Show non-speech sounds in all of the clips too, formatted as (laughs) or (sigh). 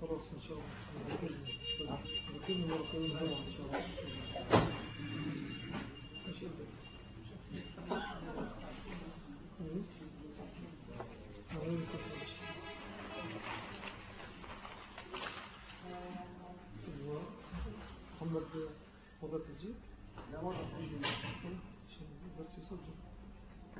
خلاص ان شاء الله ذكرني مرة ان شاء الله محمد وضع تسجيل؟ لا تسجيل بس يسجل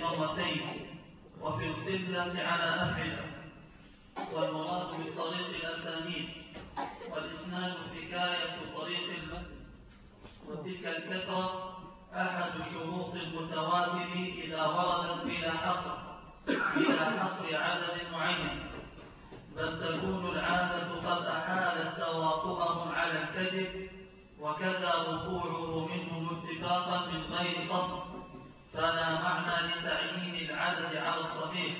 بمرتين وفي القلة على أفعلة والمراد بطريق الأسانيد والإسناد حكاية طريق المتن وتلك الكثرة أحد شروط المتواتر إذا وردت بلا حصر بلا حصر عدد معين بل تكون العادة قد أحالت تواطؤهم على الكذب وكذا وقوعه منهم اتفاقا من غير قصد فلا معنى لتعيين العدد على الصحيح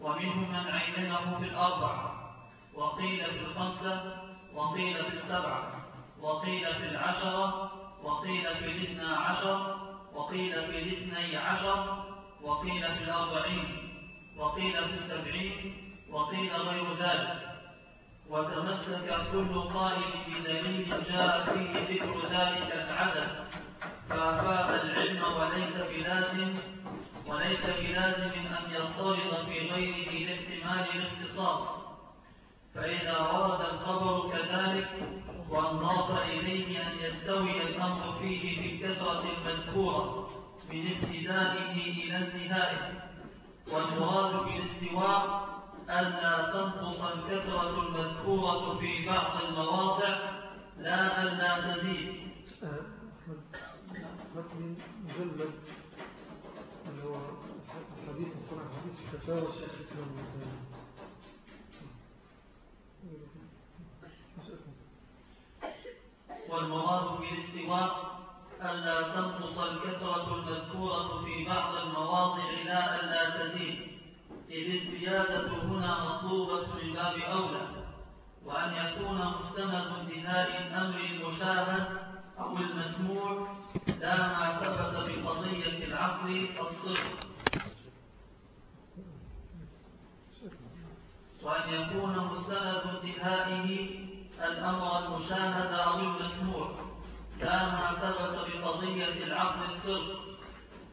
ومنهم من عينه في الأربعة وقيل في الخمسة وقيل في السبعة وقيل في العشرة وقيل في الاثنى عشر وقيل في الاثني عشر وقيل في الأربعين وقيل في السبعين وقيل غير ذلك. وتمسك كل قائل بدليل جاء فيه ذكر ذلك العدد. فأفاد العلم وليس بلازم وليس بلازم أن يضطرد في غيره لاحتمال الاختصاص فإذا ورد الخبر كذلك وانضاف إليه أن يستوي الأمر فيه بالكثرة المذكورة من ابتدائه إلى انتهائه. والمراد بالاستواء ألا تنقص الكثرة المذكورة في بعض المواضع لا ألا تزيد. متن مجلد اللي هو حديث مصطلح حديث في فتاوى الشيخ الإسلام. تيمية والمراد بالاستواء ألا تنقص الكثرة المذكورة في بعض المواضع لا ألا تزيد. إذ الزيادة هنا مطلوبة من باب أولى وأن يكون مستند انتهاء الأمر المشاهد أو المسموع لا ما ثبت بقضية العقل الصدق وأن يكون مستند انتهائه الأمر المشاهد أو المسموع لا ما ثبت بقضية العقل الصدق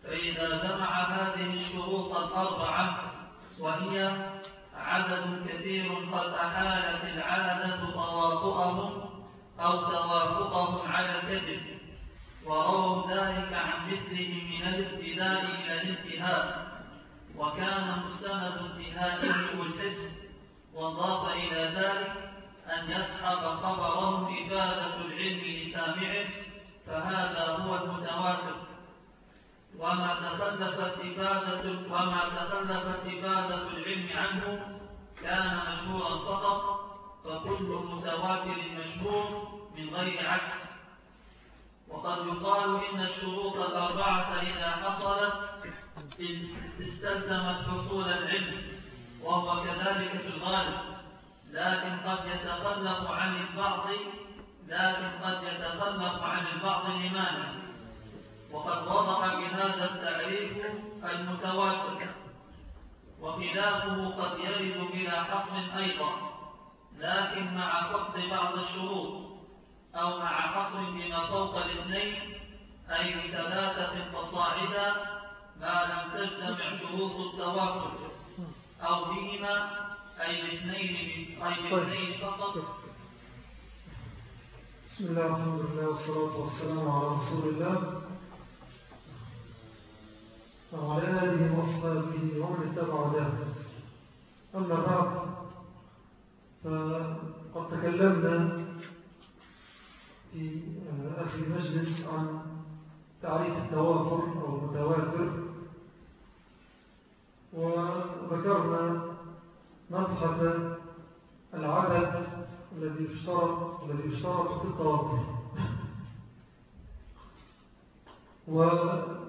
فإذا جمع هذه الشروط الأربعة وهي عدد كثير قد وتحالت العادة تواطؤهم أو توافقهم على الكذب. ورووا ذلك عن مثلهم من الابتداء إلى الانتهاء. وكان مستند انتهائه الحس. وضاف إلى ذلك أن يسحب خبره إفادة العلم لسامعه فهذا هو المتواتر وما تخلفت إفادة وما تخلفت إفادة العلم عنه كان مشهورا فقط. فكل متواتر مشهور من غير عكس. وقد يقال إن الشروط الأربعة إذا حصلت استلزمت حصول العلم وهو كذلك في الغالب. لكن قد يتخلف عن البعض لكن قد يتخلف عن البعض لمانع وقد وضح بهذا التعريف المتواتر. وخلافه قد يرد بلا حصر أيضا. لكن مع فقد بعض الشروط أو مع حصر بما فوق الاثنين أي بثلاثة فصاعدا ما لم تجتمع شروط التواتر أو بهما أي باثنين أي باثنين فقط. بسم الله الحمد لله والصلاة والسلام على رسول الله. وعلى آله وأصحابه ومن اتبع ذلك أما بعد فقد تكلمنا في آخر مجلس عن تعريف التواتر أو المتواتر. وذكرنا مبحث العدد الذي يشترط الذي يشترط في التواتر. ونذكر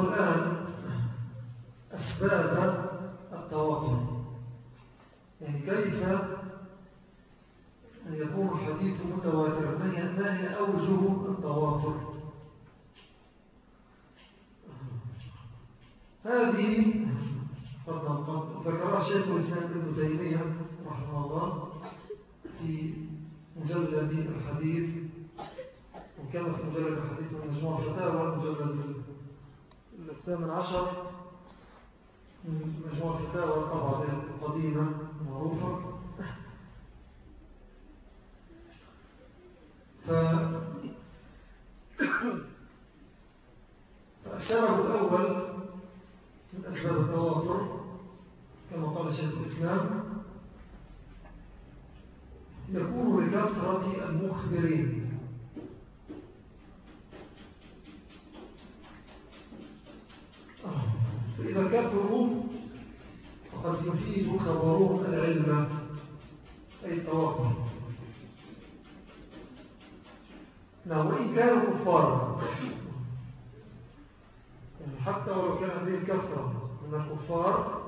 الآن أسباب التواتر. يعني كيف أن يكون الحديث متواتر؟ ما هي أوجه التواتر؟ هذه ذكرها شيخ الإسلام ابن تيمية رحمه الله في مجلد الحديث وكما في مجلد الحديث من مجموعة فتاوى مجلد الثامن عشر من مجموعة فتاوى طبعا القديمة معروفة. ف... (coughs) فالسبب الأول من أسباب التواتر كما قال شيخ الإسلام يكون لكثرة المخبرين فإذا كفروا فقد يفيد خبرهم العلم أي التواتر نعم وإن كانوا كفارا يعني حتى ولو كان هذه الكثرة من الكفار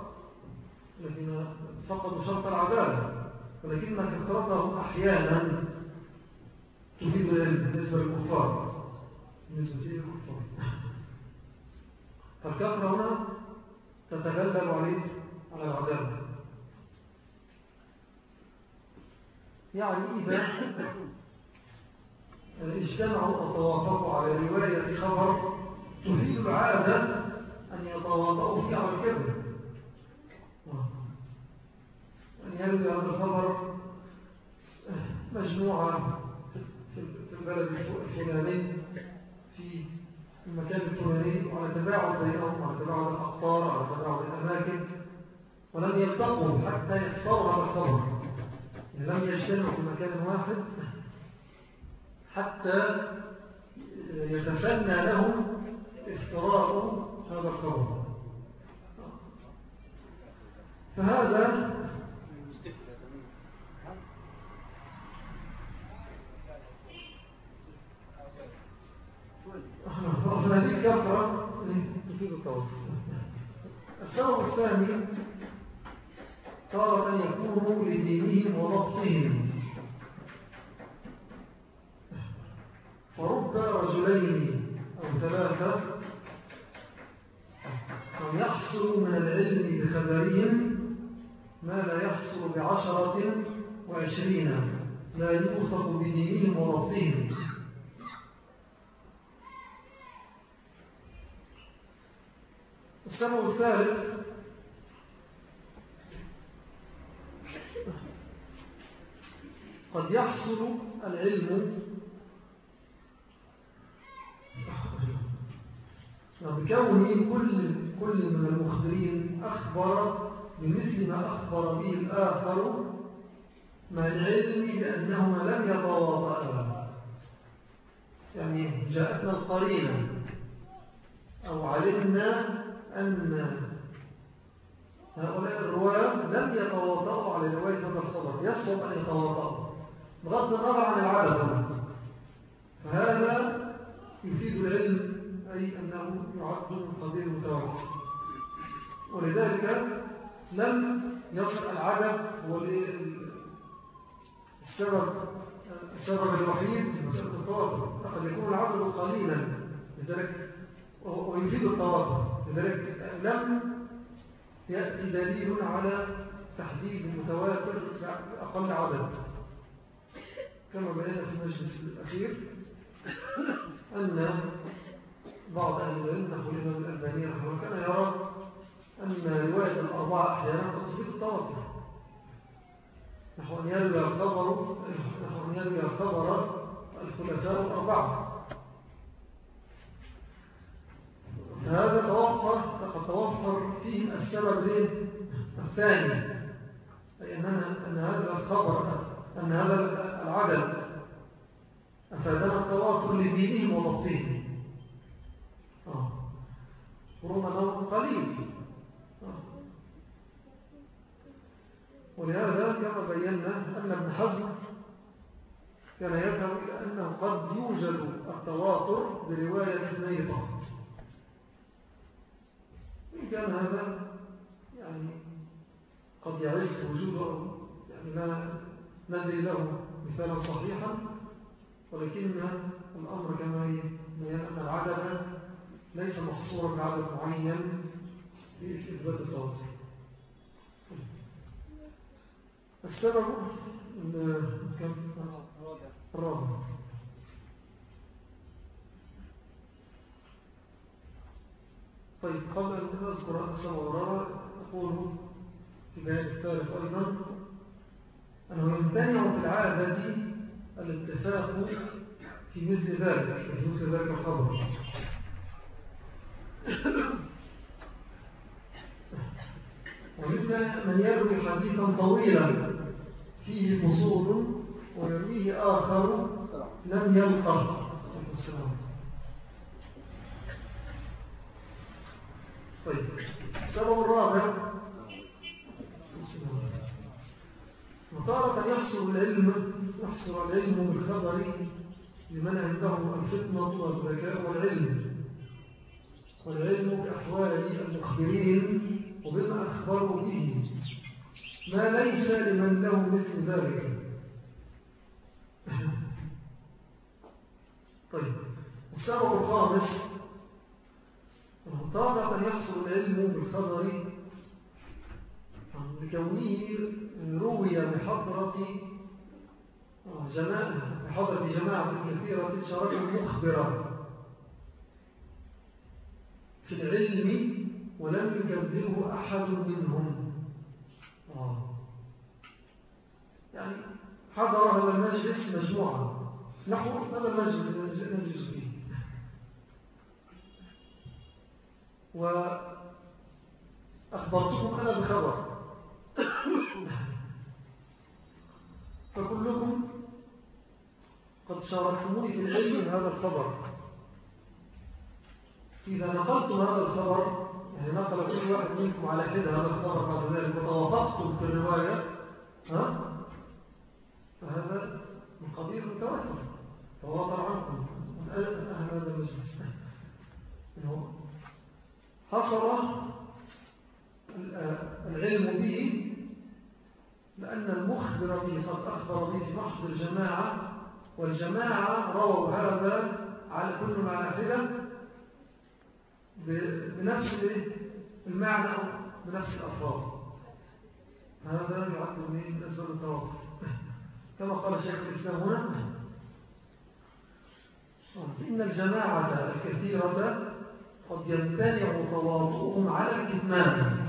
الذين فقدوا شرط العدالة ولكن كثرتهم أحيانا تفيد بالنسبة للكفار. بالنسبة للكفار فالكثرة هنا تتغلب عليه على العدالة يعني إذا اجتمعوا أو توافقوا على رواية خبر تفيد العادة أن يتواضعوا فيه على الكذب أن يروي هذا الخبر مجموعة في البلد الفلاني في المكان الفلاني وعلى تباعد بينهم وعلى تباعد الأقطار وعلى تباعد الأماكن ولم يلتقوا حتى يختاروا هذا الخبر. يعني لم يجتمعوا في مكان واحد حتى يتسنى لهم افتراء هذا الخبر. فهذا هذه الكفرة تفيد التوفيق السبب الثاني تارة يكون لدينهم وضبطهم. فرب رجلين أو ثلاثة أو يحصل من العلم بخبرهم ما لا يحصل بعشرة وعشرين. لا يوثق بدينهم وربطهم السبب الثالث قد يحصل العلم بكون كل كل من المخبرين أخبر بمثل ما أخبر به الآخر مع العلم بأنهما لم يتواطئا يعني جاءتنا القرينة أو علمنا أن هؤلاء الرواة لم يتواضعوا على رواية هذا الخبر يصعب أن يتواضعوا بغض النظر عن العدد فهذا يفيد العلم أي أنه يعد من قبيل ولذلك لم يصل العدد هو السبب السبب الوحيد مسألة التواصل. قد يكون العدد قليلا لذلك ويفيد التواصل. لذلك لم يأتي دليل على تحديد المتواتر بأقل عدد. كما بينا في المجلس الأخير أن بعض أهل العلم نحو الإمام الألباني رحمه كان يرى أن رواية الأربعة أحيانا تفيد التواتر. نحو أن الخبر نحو أن الخبر الخلفاء الأربعة. هذا توفر قد توفر فيه السبب ليه الثاني أي أن هذا الخبر أن هذا العدد أفادنا التوافر لدينهم وضبطهم آه. رغم قليل آه. ولهذا كما بينا أن ابن حزم كان يذهب إلى أنه قد يوجد التواتر برواية اثنين فقط إن كان هذا يعني قد يعيش وجوده يعني لا ندري له مثالا صحيحا ولكن الأمر كما بيان أن العدد ليس محصورا بعدد معين في إثبات التواتر السبب كم؟ الرابع. طيب قبل أن نذكر السبب الرابع نقول في بيان الثالث أيضا أنه يمتنع في العادة الاتفاق في مثل ذلك في مثل ذلك الخبر. ومثل من يروي حديثا طويلا فيه فصول ويرويه آخر لم يلقى. طيب. السبب الرابع. وتارة يحصل العلم يحصل العلم بالخبر لمن عنده الفطنة والذكاء والعلم. والعلم بأحوال المخبرين وبما أخبروا به. ما ليس لمن له مثل ذلك. طيب. السبب الخامس. تارة يحصل العلم بالخبر لكونه روي بحضرة جماعة بحضرة جماعة كثيرة شرك مخبرة في العلم ولم يكذبه أحد منهم آه. يعني حضر هذا المجلس مجموعة نحو هذا المجلس وأخبرتكم أنا بخبر. فكلكم قد شاركتموني في العلم هذا الخبر. إذا نقلتم هذا الخبر يعني نقل كل واحد منكم على حد هذا الخبر بعد ذلك وتوافقتم في الرواية ها؟ فهذا من قبيل المتواتر تواتر عنكم من أهل هذا المجلس. حصل العلم به لأن المخبر به قد أخبر به محض الجماعة والجماعة رووا هذا على كل حدة بنفس المعنى أو بنفس الأفراد هذا يعد من أسباب التوافق. كما قال شيخ الإسلام هنا إن الجماعة الكثيرة قد يمتنع تواضعهم على الكتمان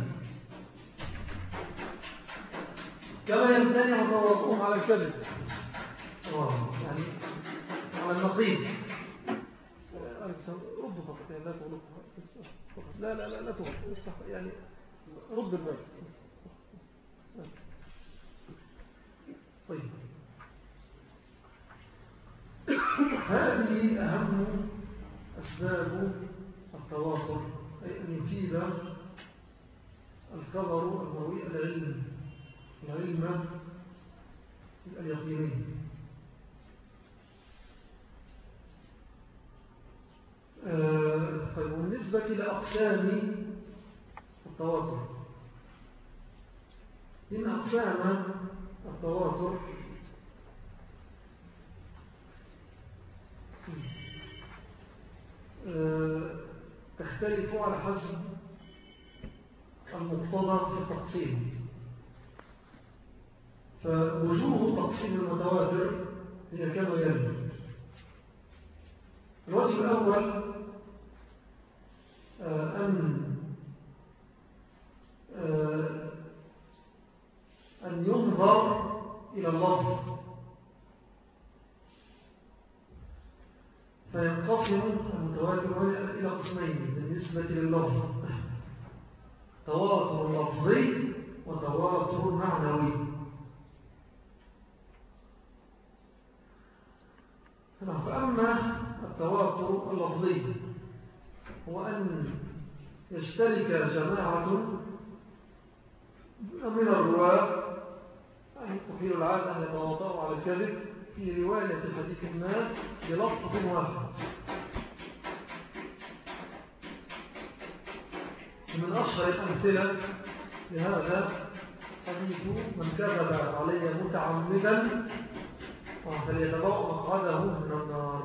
كما يمتنع تواضعهم على الكذب. يعني على النقيض. رد فقط يعني لا تغلق لا لا لا لا تغلق يعني رد الباب طيب. هذه أهم أسباب التواصل أي أن يفيد الخبر المروي العلم العلم اليقيني. آه، طيب بالنسبة لأقسام التواتر إن أقسام التواتر آه، تختلف على حسب المقتضى في التقسيم. فوجوه تقسيم المتواتر هي كما يلي. الوجه الأول آه، أن آه، أن ينظر إلى اللفظ فينقسم المتواتر إلى قسمين بالنسبة لللفظ تواتر لفظي وتواتر معنوي. فأما التواتر اللفظي هو أن يشترك جماعة من الرواة يعني تحيل العادة أن يتواطروا على الكذب في رواية حديث ما بلفظ واحد. من أشهر الأمثلة لهذا حديث من كذب علي متعمدا فليتبوأ مقعده من النار.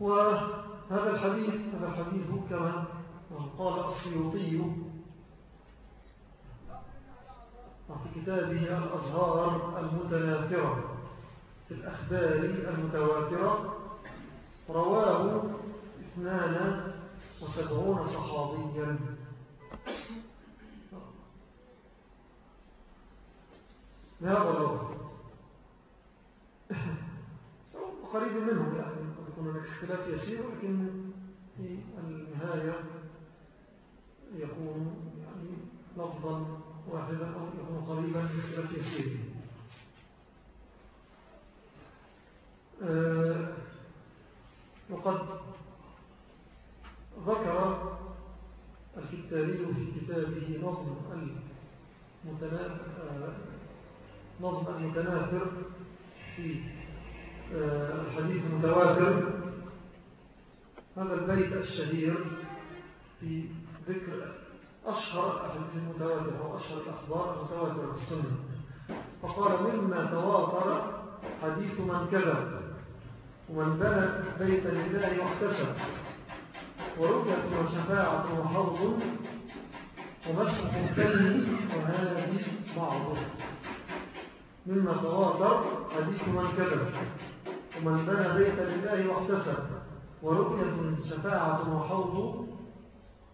وهذا الحديث هذا الحديث كما قال السيوطي في كتابه الأزهار المتناثرة في الأخبار المتواترة رواه اثنان وسبعون صحابيا. هذا اللفظ (laughs) قريب منه يعني يكون هناك اختلاف يسير ولكن في النهاية يكون يعني لفظا واحدا أو يكون قريبا من اختلاف يسير أه وقد ذكر الكتابي في كتابه نظم المتنافر نظم المتناثر في آه، الحديث المتواتر. هذا البيت الشهير في ذكر أشهر الأحاديث المتواتر أو أشهر الأخبار المتواترة السنة. فقال مما تواتر حديث من كذب ومن بنى بيت لله واحتسب. ورؤية وشفاعة وحوض ومسح الكلم وهذه بعضه. مما تواتر حديث من كذب ومن بنى بيتا لله واحتسب. ورؤية شفاعة وحوض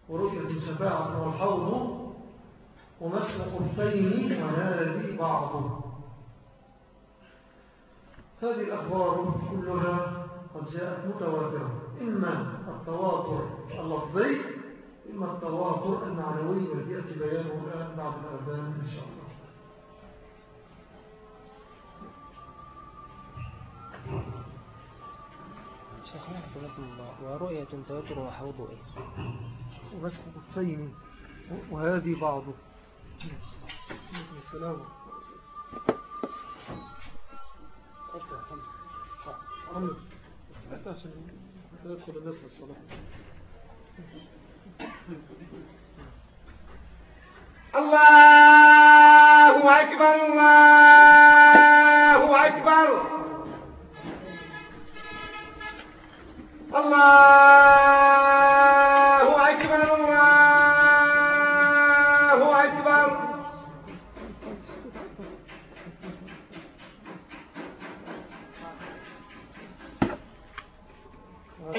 ورؤية شفاعة والحوض ومسح خفين ونادي بعضه. هذه الأخبار كلها قد جاءت متواترة. إما التواتر اللفظي إما التواتر المعنوي والذي يأتي بيانه الآن بعد الأذان إن شاء الله. شيخنا حفظكم الله. ورؤية توتر وحوض إيه؟ ومسح الطين وهذه بعضه السلام. الله أكبر الله أكبر. الله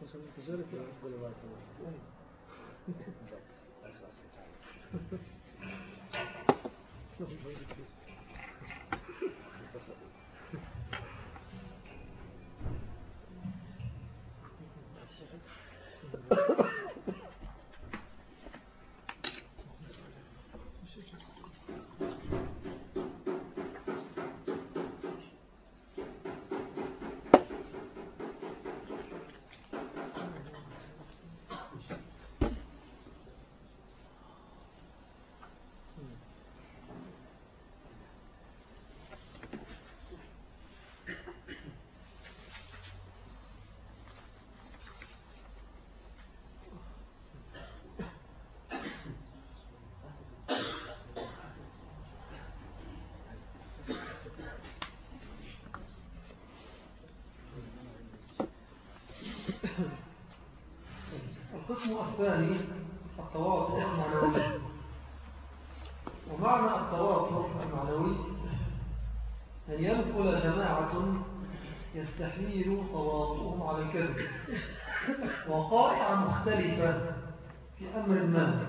Thank you. القسم الثاني التواطؤ المعنوي. ومعنى التواطؤ المعنوي أن ينقل جماعة يستحيل تواطؤهم على الكذب. وقائع مختلفة في أمر ما.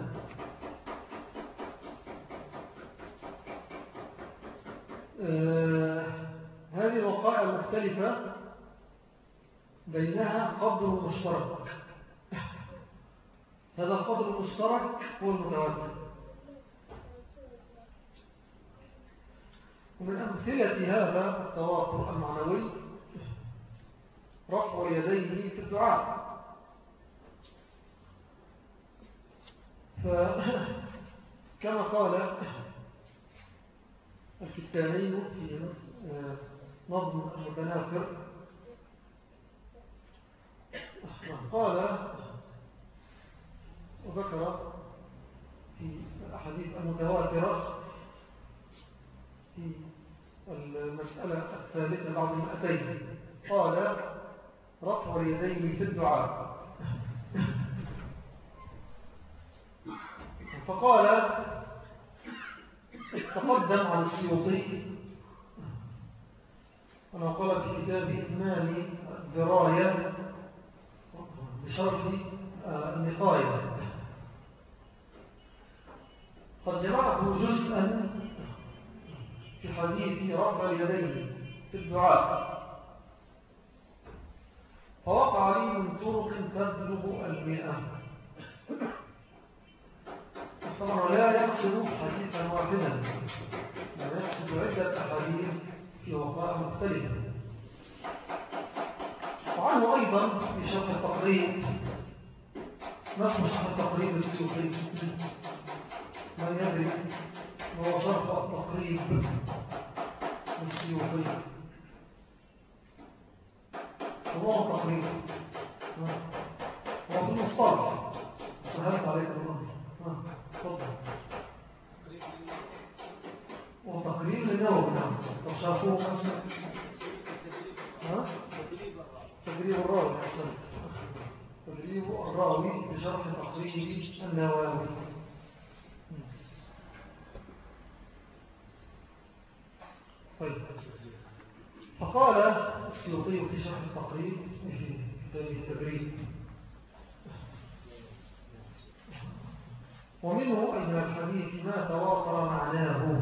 آه هذه الوقائع المختلفة بينها قدر مشترك. هذا القدر المشترك هو المتواتر. ومن أمثلة هذا التواتر المعنوي رفع يديه في الدعاء. فكما (laughs) قال الكتاني في نظم المتناثر قال وذكر في الأحاديث المتواترة في المسألة الثالثة بعد المئتين. قال رفع يديه في الدعاء. فقال تقدم عن السيوطي أنا قال في كتاب إثمان الدراية بشرح النقاية. قد جمعته جزءا في حديث رفع اليدين في الدعاء. فوقع لي من طرق تبلغ المئة. طبعا لا يقصد حديثا واحدا لا يقصد عدة أحاديث في وقائع مختلفة. وعنه أيضا في شرح التقريب اسمه شرح التقريب السيوطي من يدري هو شرح التقريب السيوطي هو التقريب هو في المصطلح. سهلت عليك الأمر تفضل. وتقريب للنوم نعم طب شافوه قسم. ها؟ تدريب الراوي. أحسنت. تدريب الراوي بشرح تقريب النووي طيب فقال السيوطي في شرح التقريب في كتاب التدريب ومنه أي من الحديث ما تواتر معناه.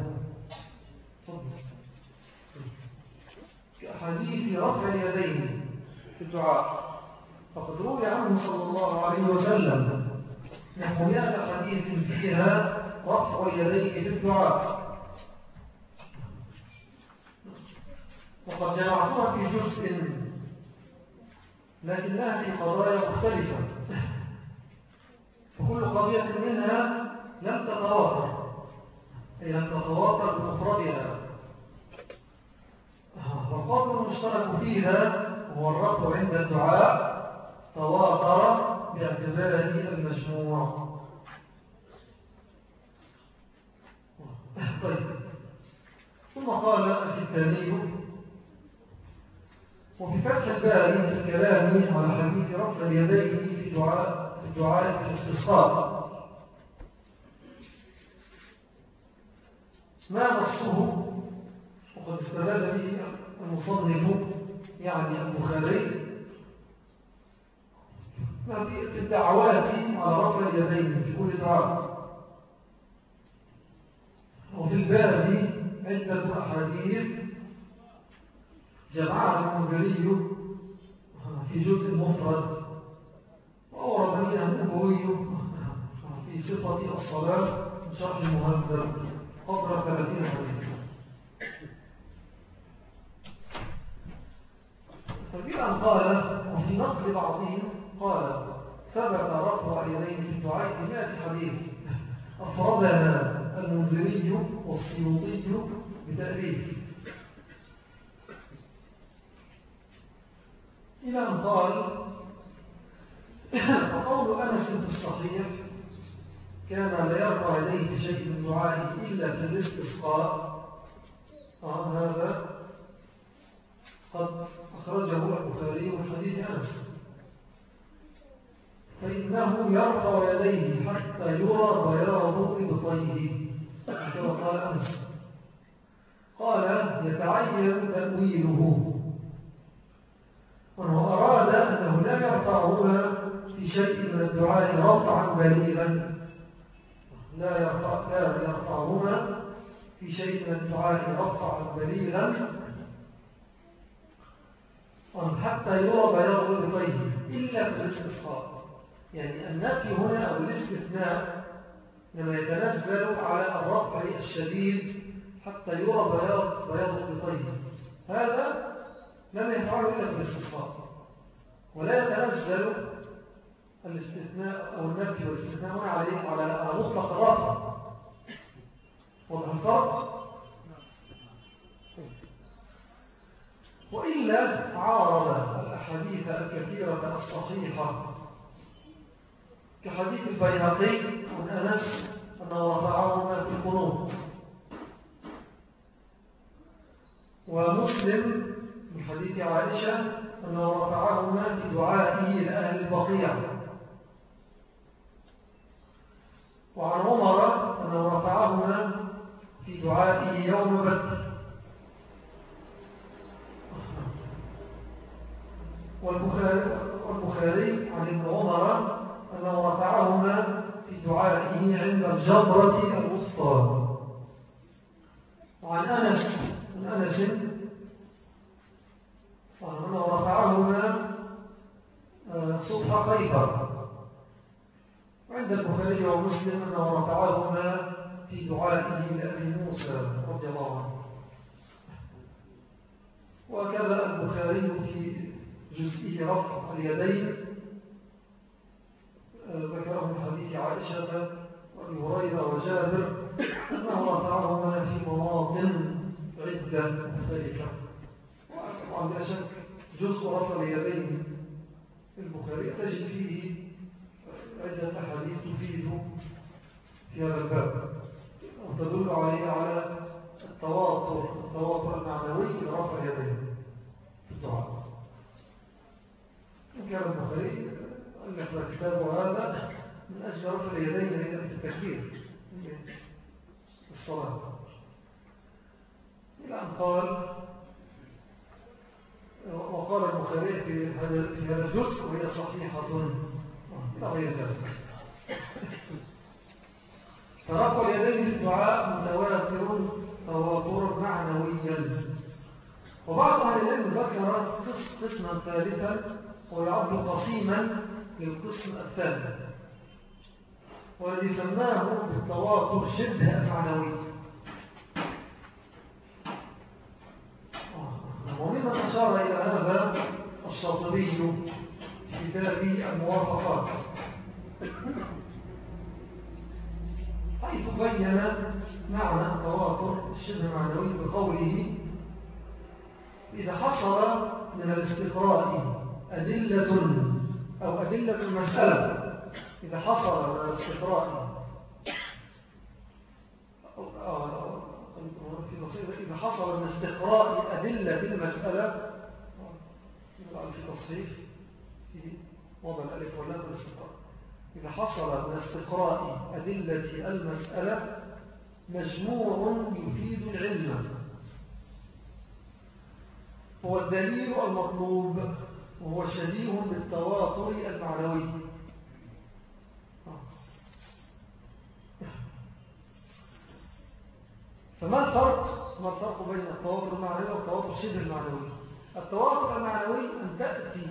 كحديث رفع اليدين في الدعاء. فقد روي عنه صلى الله عليه وسلم نحو مئة حديث فيها رفع اليدين في الدعاء. وقد جمعتها في جزء لكنها في قضايا مختلفة. فكل قضية منها لم تتواتر. أي لم تتواتر بمفردها والقدر المشترك فيها هو الرفع عند الدعاء. تواتر باعتباره المجموع. طيب. ثم قال في التالي وفي فتح الباري في الكلام على حديث رفع اليدين في دعاء في الدعاء في الاستسقاء. ما نصه؟ وقد استدل به المصنف يعني البخاري. في الدعوات على رفع اليدين في كل دعاء. وفي الباب عدة أحاديث جمعها المنذري في جزء مفرد. وأورد منها النبوي في صفة الصلاة شرح المهذب قبل ثلاثين حديث فبما أن قال وفي نقل بعضهم قال ثبت رفع اليدين في الدعاء بمئة حديث أفردها المنذري والسيوطي بتأليف. إلى أن قال (coughs) فقول أنس في الصحيح كان لا يرفع إليه بشيء من دعائه إلا في الاستسقاء آه هذا قد أخرجه البخاري من حديث أنس. فإنه يرفع يديه حتى يرى بياض إبطيه كما قال أنس. قال يتعين تأويله. وأنه أراد أنه لا يرفعهما في شيء من الدعاء رفعا بليغا لا, يرفع لا يرفعهما في شيء من الدعاء رفعا بليغا. حتى يرى بياض الطيب إلا في الاستسقاء. يعني النفي هنا أو الاستثناء لما يتنزل على الرفع الشديد حتى يرى بياض بياض هذا لم يفعله إلا في الاستسقاء ولا يتنزل الاستثناء أو النفي والاستثناء هنا عليه على مطلق الرفع وضع الفرق؟ وإلا عارض الأحاديث الكثيرة الصحيحة كحديث البيهقي عن أنس أنه رفعهما في القنوط ومسلم من حديث عائشة أنه رفعهما في دعائه لأهل البقيع. وعن عمر أنه رفعهما في دعائه يوم بدر. والبخاري عن ابن عمر أنه رفعهما في دعائه عند الجمرة الوسطى. وعن أنس أنس أنه رفعهما آه، صبح خيبر. وعند البخاري ومسلم أنه رفعهما في دعائه لأبي موسى رضي الله عنه. وكذا البخاري في جزئية رفع اليدين آه، ذكره من حديث عائشة وأبي هريرة وجابر أنه رفعهما في مواطن عدة مختلفة. وطبعا بلا شك جزء رفع اليدين البخاري. تجد فيه عدة أحاديث تفيد في هذا الباب. وتدل عليه على التواطر التواطر المعنوي لرفع اليدين في الدعاء كان البخاري ألف كتابه هذا من أجل رفع اليدين في التكبير الصلاة. الآن قال وقال البخاري في هذا الجزء وهي صحيحة. غير ذلك. اليدين في الدعاء متواتر تواتر معنويا. وبعض أهل العلم ذكر قسما ثالثا ويعد قسيما للقسم الثاني والذي سماه بالتواتر شبه معنوي. أشار إلى هذا الشاطبي في كتاب الموافقات. حيث بين معنى التواتر الشبه معنوي بقوله إذا حصل من الاستقراء أدلة أو أدلة المسألة إذا حصل من الاستقراء إذا حصل من استقراء أدلة المسألة في تصحيح في وضع الألف واللام الاستقراء إذا حصل من استقراء أدلة المسألة مجموع يفيد العلم. هو الدليل المطلوب وهو شبيه بالتواتر المعنوي. فما الفرق؟ ما الفرق بين التواتر المعنوي والتواتر شبه المعنوي. التواتر المعنوي أن تأتي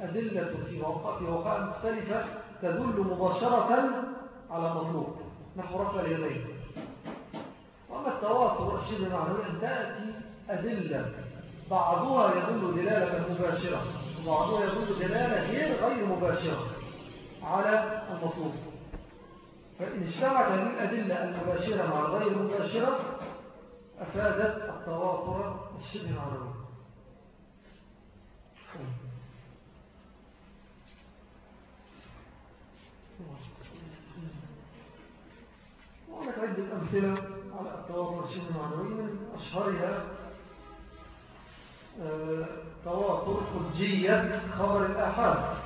أدلة في وقع, في وقع مختلفة تدل مباشرة على مطلوب. نحو رفع اليدين. وأما التواتر الشبه المعنوي أن تأتي أدلة بعضها يدل دلالة مباشرة وبعضها يدل دلالة غير غير مباشرة على المطلوب. فإن اجتمعت هذه الأدلة المباشرة مع الغير المباشرة أفادت التواتر الشبه معنوي وهناك عدة أمثلة على التواتر الشبه معنوي من أشهرها تواتر حجية خبر الآحاد.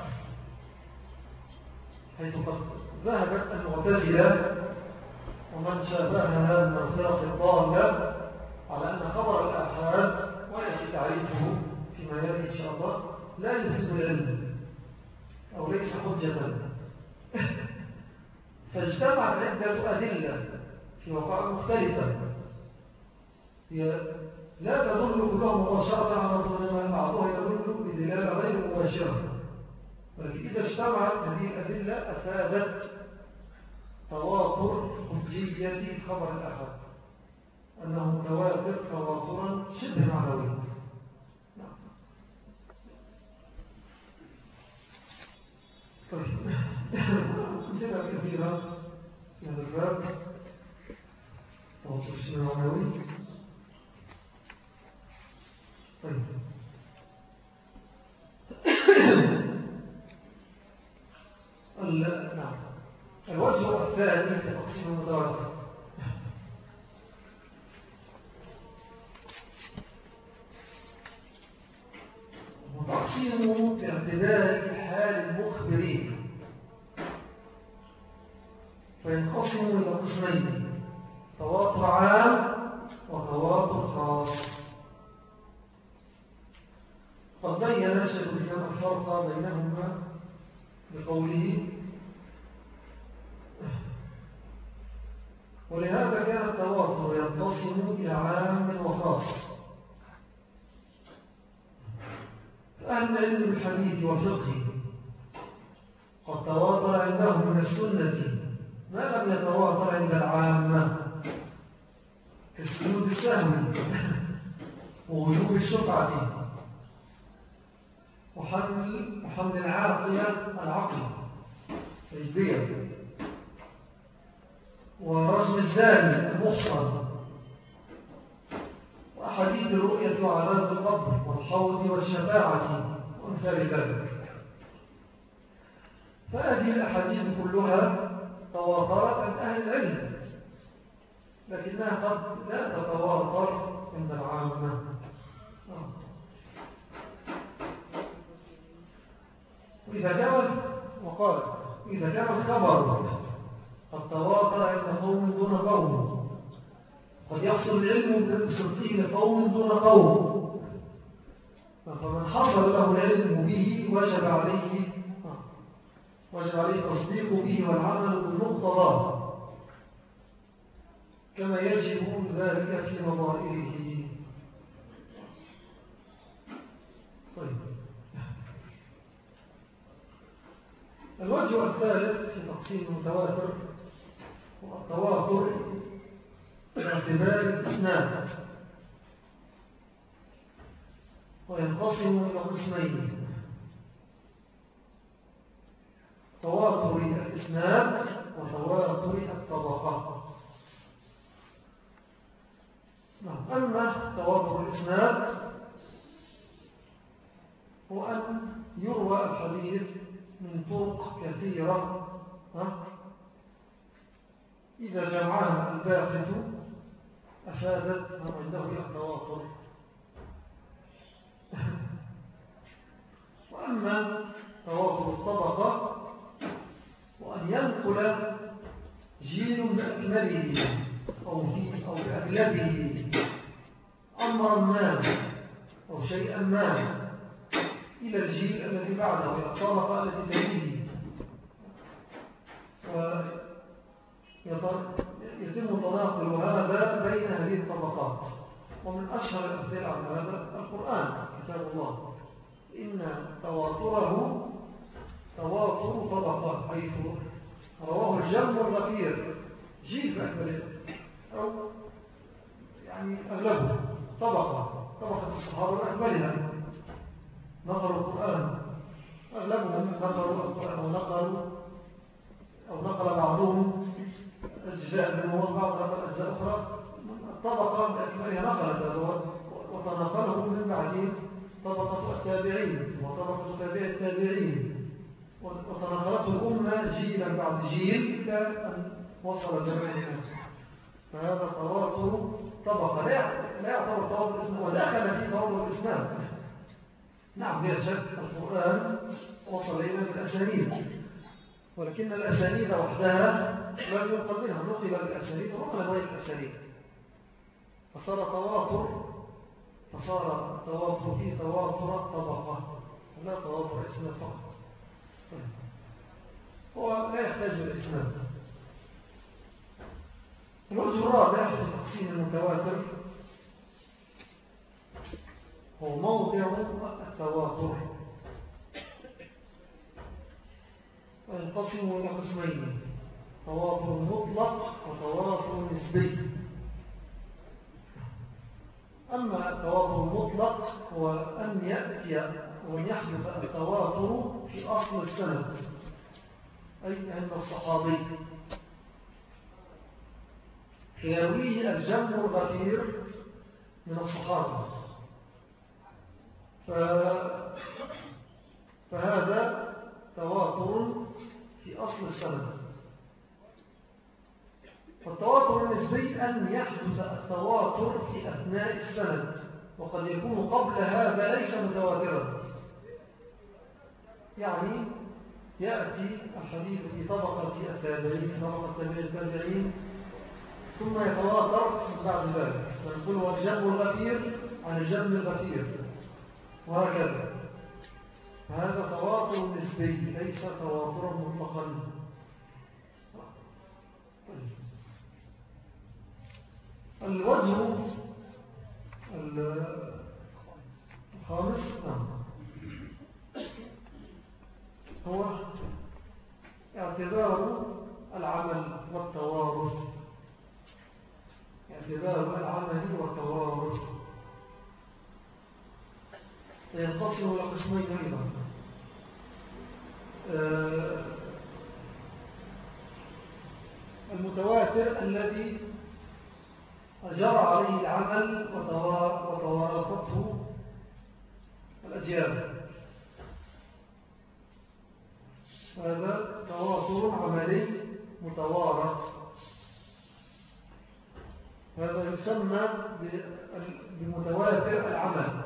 حيث قد ذهبت المعتزلة ومن شابهها من الفرق الضالة على أن خبر الآحاد ويأتي تعريفه فيما يأتي إن شاء الله لا يفيد العلم أو ليس حجة. (laughs) فاجتمعت عدة أدلة في وقائع مختلفة هي لا تدل كلها مباشرة على طول بعضها يدل بدلالة غير مباشرة. ولكن إذا اجتمعت هذه الأدلة أفادت تواتر حجية خبر الأحد أنه متواتر تواترا شبه معنوي. طيب. أمثلة كثيرة في هذا الباب. تواتر شبه معنوي. طيب. نعم. الوجه الثاني في تقسيم وتقسيمه باعتبار حال المخبرين. فينقسم إلى قسمين تواتر عام وتواتر خاص. قد بين شيخ الإسلام الفرق بينهما بقوله ولهذا كان التواصل ينقسم إلى عام وخاص أهل العلم بالحديث والفقه قد تواتر عندهم من السنة ما لم يتواتر عند العامة. كالسجود السهم ووجوب الشفعة. وحمل وحمل العاقلة العقل الدية. ورسم الزاني المحصن. وأحاديث الرؤية وعذاب القبر والحوض والشفاعة. وأمثال ذلك فهذه الأحاديث كلها تواترت عن أهل العلم لكنها قد لا تتواتر عند العامة. إذا كان وقال إذا كان الخبر قد تواطر عند قوم دون قوم. قد يحصل العلم بصدقه لقوم دون قوم. فمن حصل له العلم به وجب عليه وجب عليه التصديق به والعمل بالمقتضى كما يجب ذلك في نظائره طيب. الوجه الثالث في تقسيم المتواتر هو التواتر باعتبار الإسناد. وينقسم إلى قسمين. تواتر الإسناد وتواتر الطبقات نعم أما تواتر الإسناد هو أن يروى الحديث من طرق كثيرة. إذا جمعها الباحث أفادت ما عنده التواتر. وأما تواتر الطبقة وأن ينقل جيل بأكمله أو, أو بأغلبه أمرا ما أو شيئا ما إلى الجيل الذي بعده إلى الطبقة التي تليه. يتم تناقل هذا بين هذه الطبقات. ومن أشهر الأمثلة على هذا القرآن كتاب الله. إن تواتره تواتر طبقات حيث رواه الجم الغفير جيل بأكمله أو يعني أغلبه طبقة طبقة الصحابة بأكملها نقروا القرآن أغلبهم نقروا القرآن أو نقروا أو نقل بعضهم أجزاء منه وبعض نقل أجزاء أخرى. الطبقة بأكملها نقلت وتنقله من بعدهم طبقة التابعين وطبقة تابع التابعين. وتنقلته الأمة جيلا بعد جيل إلى أن وصل زماننا فهذا تواتر طبقة لا يعتبر تواتر الإسلام ودخل في تواتر الإسلام. نعم بلا شك القرآن وصل إلى الأسانيد. ولكن الأسانيد وحدها لم ينقل منها نقل بالأسانيد ونقل غير الأسانيد. فصار تواتر فصار تواتر في تواتر طبقة لا تواتر اسم فقط. هو لا يحتاج الإسناد الوجه الرابع في تقسيم المتواتر. هو موضع التواتر. وينقسم إلى قسمين تواتر مطلق وتواتر نسبي. أما التواتر المطلق هو أن يأتي وأن يحدث التواتر في أصل السند أي عند الصحابي. فيرويه الجمع الغفير من الصحابة. فهذا تواتر في أصل السند. والتواتر النسبي أن يحدث التواتر في أثناء السند وقد يكون قبل هذا ليس متواترا. يعني يأتي الحديث في طبقة التابعين طبقة التابعين ثم يتواتر بعد ذلك. فنقول الجم الغفير عن الجم الغفير وهكذا. هذا تواتر نسبي ليس تواترا مطلقا. الوجه الخامس نعم. هو اعتبار العمل والتوارث اعتبار العمل والتوارث ينقسم إلى قسمين أيضا. آه، المتواتر الذي جرى عليه العمل وتوارثته الأجيال هذا تواتر عملي متوارث هذا يسمى بمتواتر العمل.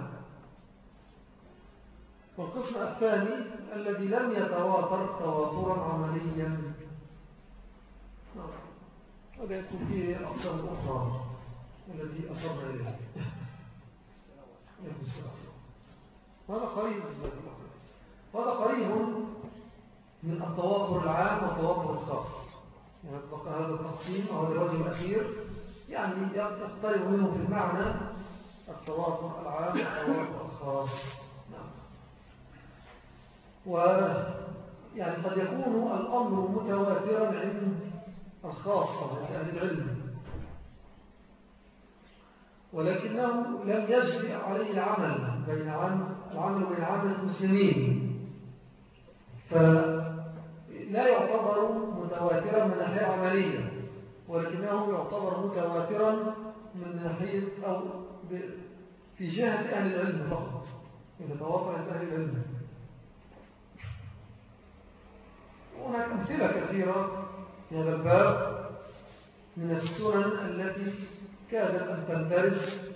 والقسم الثاني الذي لم يتواتر تواترا عمليا. هذا يدخل فيه الأقسام الأخرى الذي أشرنا إليه. هذا قريب هذا قريب من التوافر العام والتوافر الخاص. يعني هذا التقسيم أو الوجه الأخير يعني يقترب منه في المعنى التوافر العام والتوافر الخاص. نعم. ويعني قد يكون الأمر متواترا عند الخاصة عند أهل العلم. ولكنه لم يجري عليه العمل بين العمل بين عمل المسلمين. فلا يعتبر متواترا من ناحية عملية ولكنه يعتبر متواترا من ناحية أو في جهة أهل العلم فقط إذا توافر أهل العلم. هناك أمثلة كثيرة في هذا الباب من السنن التي كادت أن تندرس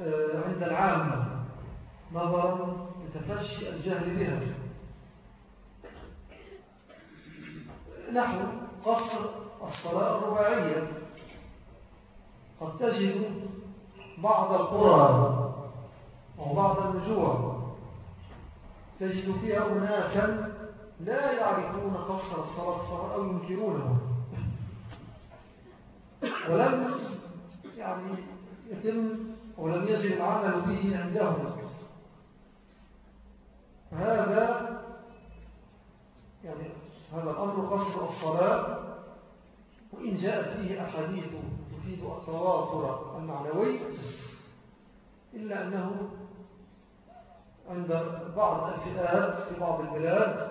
آه، عند العامة نظرا لتفشي الجهل بها. نحو قصر الصلاة الرباعية. قد تجد بعض القرى أو بعض النجوع تجد فيها أناسا لا يعرفون قصر الصلاة أو ينكرونه ولم يعني يتم ولم يجب العمل به عندهم. هذا يعني هذا الأمر قصر الصلاة وإن جاءت فيه أحاديث تفيد التواتر المعنوي إلا أنه عند بعض الفئات في بعض البلاد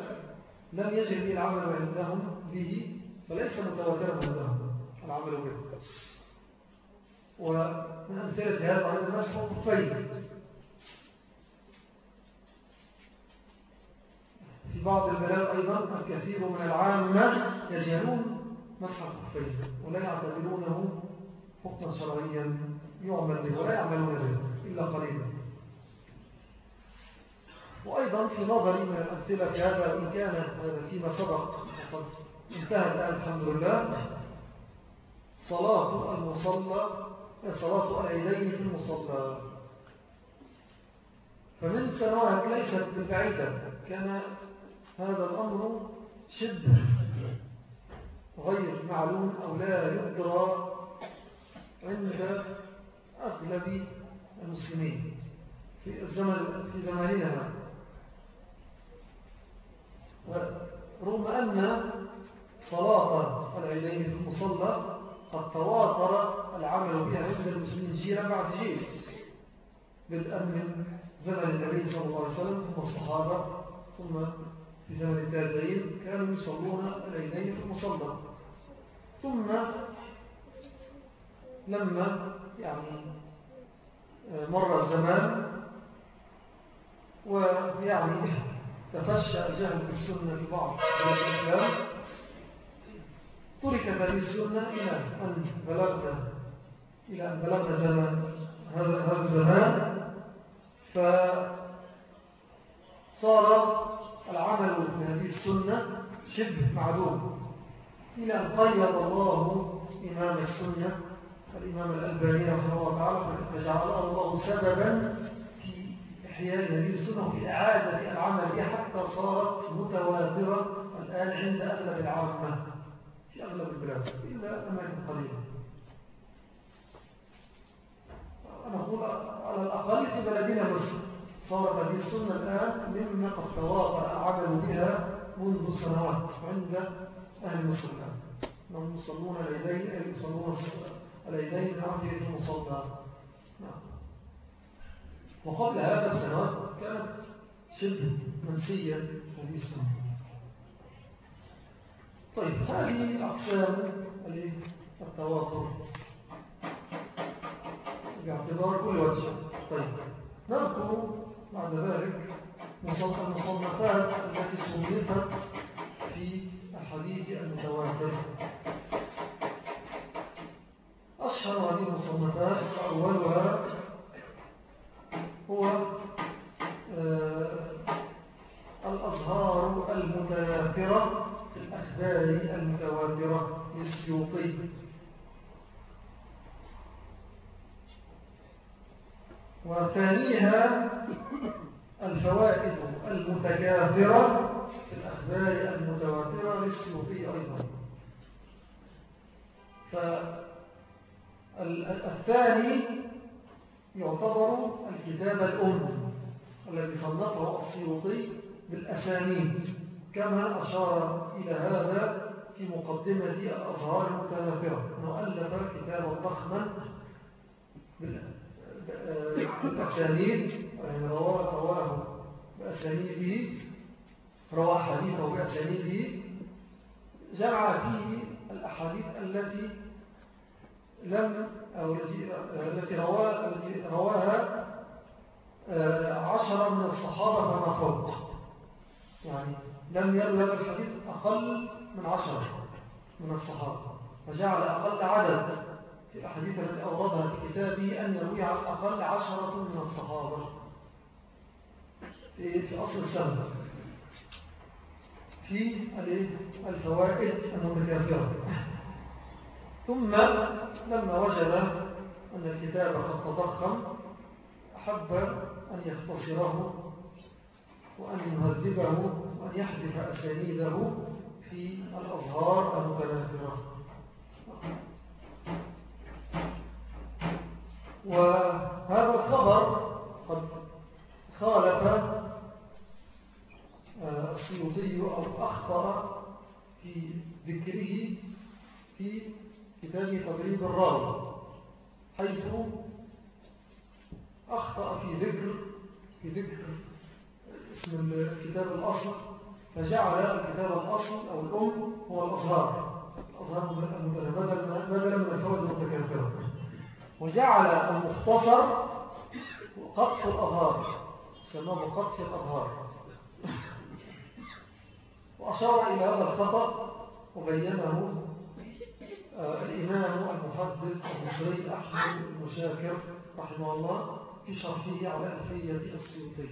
لم يجب العمل عندهم به فليس متواترا عندهم. به ومن أمثلة هذا أيضا مسح الخفين في بعض البلاد أيضا الكثير من العامة يجهلون مسح الخفين ولا يعتبرونه حكما شرعيا. يعمل به ولا يعملون به إلا قليلا. وأيضا في نظري من الأمثلة في هذا إن كان هذا فيما سبق وقد الآن الحمد لله. صلاة المصلى صلاة العيدين في المصلى. فمن سنوات ليست بالبعيدة كان هذا الأمر شبه غير معلوم أو لا يدرى عند أغلب المسلمين في الزمن في زماننا. ورغم أن صلاة العيدين في المصلى قد تواتر العمل بها عند المسلمين جيلا بعد جيل بدءا من زمن النبي صلى الله عليه وسلم ثم الصحابة ثم في زمن التابعين كانوا يصلون العيدين في المصلى. ثم لما يعني آه، مر الزمان ويعني تفشى الجهل بالسنة في بعض الإسلام. تركت هذه السنة إلى أن بلغنا إلى أن بلغنا زمان هذا الزمان. فصار العمل بهذه السنة شبه معلوم إلى أن قيد الله إمام السنة. الإمام الألباني رحمه الله تعالى فجعل الله سببا في إحياء هذه السنة وفي إعادة العمل حتى صارت متواترة الآن عند أغلب العامة. في أغلب البلاد إلا أماكن قليلة أنا أقول على الأقل في بلدنا مصر صارت هذه السنة الآن مما قد تواطأ العمل بها منذ سنوات عند أهل مصر الآن أنهم يصلون العيدين أي يصلون العيدين بعافية المصلى. نعم. وقبل هذا السنوات كانت شبه منسية هذه السنة. طيب هذه أقسام التواطر باعتبار كل وجه. طيب نذكر بعد ذلك المصنفات التي صنفت في الحديث المتواتر. أشهر هذه المصنفات أولها هو آه، الأزهار المتناثرة في الأخبار المتواترة للسيوطي. وثانيها الفوائد المتكافرة في الأخبار المتواترة للسيوطي أيضا. فالثاني يعتبر الكتاب الأم الذي صنفه السيوطي بالأسانيد. كما أشار إلى هذا في مقدمة الأظهار المتنافرة ألف كتابا ضخما بالأسانيد يعني رواه رواه بأسانيده رواه حديثه بأسانيده. جمع فيه الأحاديث التي لم أو التي رواها التي رواها آه، عشرة من الصحابة فما فوق يعني لم يروي هذا الحديث أقل من عشرة من الصحابة فجعل أقل عدد في الأحاديث التي أوردها في كتابه أن يروي على الأقل عشرة من الصحابة في, أصل السنة. في الفوائد المتكاثرة ثم لما وجد أن الكتاب قد تضخم أحب أن يختصره وأن يهذبه وأن يحذف أسانيده في الأظهار المتناثرة. وهذا الخبر قد خالف آه، السيوطي أو أخطأ في ذكره في كتاب تدريب الراوي حيث أخطأ في ذكر في ذكر اسم الكتاب الأصل فجعل الكتاب الأصل أو الأم هو الأصهار الأصهار بدلا من الفوز المتكافرة وجعل المختصر قطف الأظهار. سماه قطف الأظهار. وأشار إلى هذا الخطأ وبينه آه، الإمام المحدث المصري أحمد المشاكر رحمه الله في شرحه على ألفية السيوطي.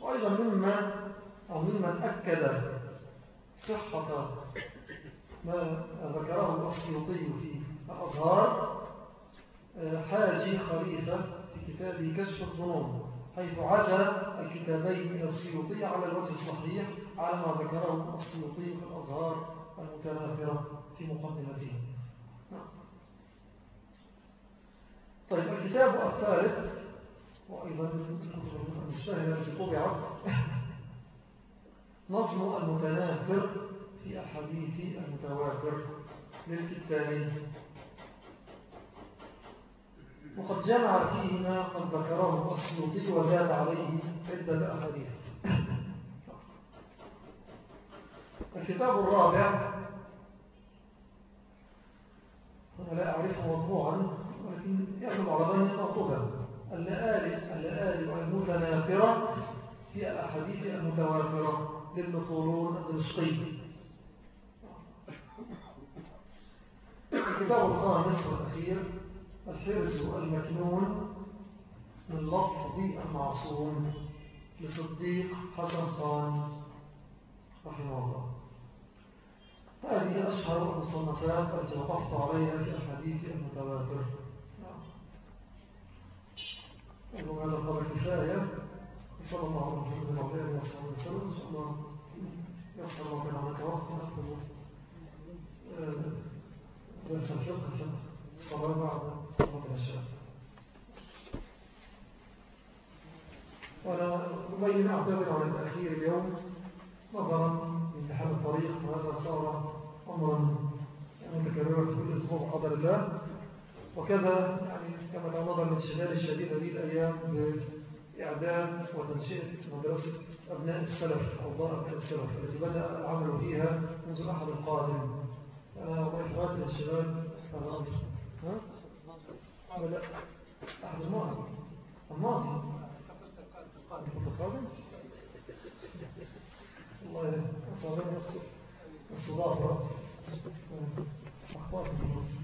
وأيضا مما أو ممن أكد صحة ما ذكره السيوطي في الأظهار آه، حاجي خليفة في كتابه كشف الظنون حيث عزى الكتابين السيوطي على الوجه الصحيح على ما ذكره السيوطي في الأظهار المتناثرة في مقدمته نعم. طيب الكتاب الثالث وأيضا المشتهرة التي طبعت نظم المتناثر في أحاديث المتواتر للكتابين وقد جمع فيه ما قد ذكره السيوطي وزاد عليه عدة أحاديث. الكتاب الرابع. أنا لا أعرفه مطبوعا ولكن يعلم على بني مطبوعا اللآلئ اللآلئ المتناثرة في الأحاديث المتواترة لابن طولون الدمشقي. الكتاب الخامس والأخير الحرز المكنون من لفظ المعصوم لصديق حسن خان رحمه الله. هذه أشهر المصنفات التي وقفت عليها في الحديث المتواتر نعم هذا قبل كفاية صلى الله عليه وسلم إن شاء الله يصل الله من عمك وقت نأخذ درس الفقه الصلاة بعد صلاة العشاء وأنا أبين أعتذر عن التأخير اليوم. نظرا لامتحان الطريق. وهذا صار أمرا متكررا في كل أسبوع بقدر الله. وكذا يعني كما لو نظر الانشغال الشديد هذه الأيام بإعداد وتنشئة مدرسة أبناء السلف أو دار أبناء السلف التي بدأ العمل فيها منذ الأحد القادم. أنا والله فوات الانشغال هذا أمر. ها؟ لا أحد الماضي. الماضي. القادم الله أصابنا الصدافة أخبار في